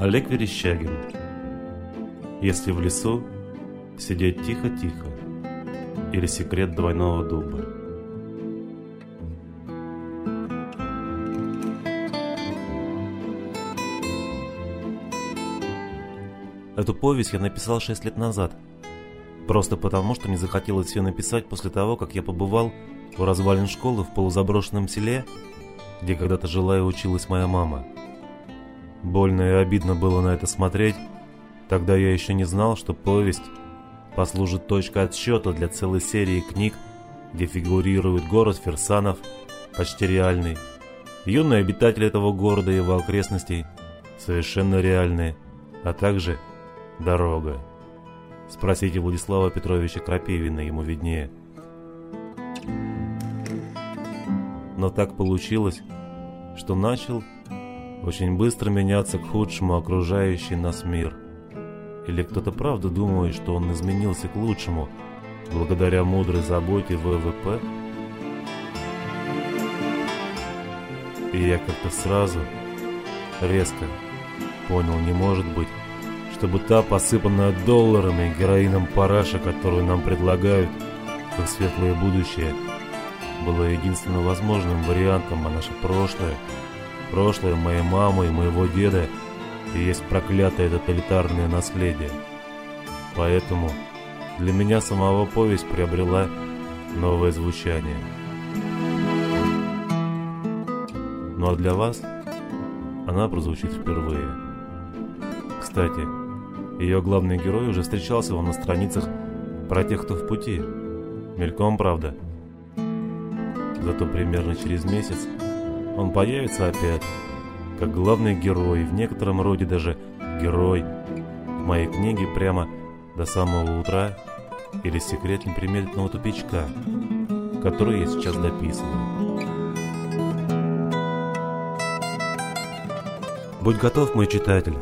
Олег Верещагин. Если в лесу сидеть тихо-тихо Или секрет двойного дуба Эту повесть я написал шесть лет назад Просто потому, что не захотелось ее написать после того, как я побывал у развалин школы в полузаброшенном селе, где когда-то жила и училась моя мама. Больно и обидно было на это смотреть. Тогда я еще не знал, что повесть послужит точкой отсчета для целой серии книг, где фигурирует город Ферсанов, почти реальный, юные обитатели этого города и его окрестностей, совершенно реальные, а также дорога. Спросите Владислава Петровича Крапивина, ему виднее. Но так получилось, что начал очень быстро меняться к худшему окружающий нас мир. Или кто-то правда думает, что он изменился к лучшему, благодаря мудрой заботе ВВП? И я как-то сразу, резко понял, не может быть, чтобы та посыпанная долларами героином параша, которую нам предлагают, как светлое будущее, была единственно возможным вариантом, а наше прошлое — Прошлое моей мамы и моего деда и есть проклятое тоталитарное наследие. Поэтому для меня самого повесть приобрела новое звучание. Ну а для вас она прозвучит впервые. Кстати, ее главный герой уже встречался вам на страницах про тех, кто в пути. Мельком, правда. Зато примерно через месяц он появится опять, как главный герой, в некотором роде даже герой, в моей книге прямо до самого утра или секрет неприметного тупичка, который я сейчас дописываю. Будь готов, мой читатель,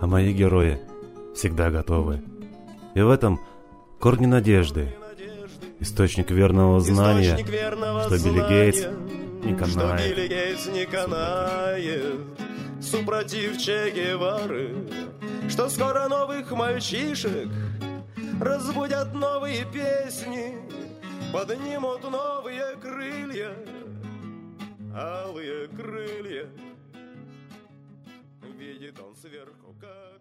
а мои герои всегда готовы. И в этом корни надежды, источник верного знания, источник верного что Билли Гейтс не канает. Что Билли Гейтс не канает, супротив Че Гевары, что скоро новых мальчишек разбудят новые песни, поднимут новые крылья, алые крылья. Видит он сверху, как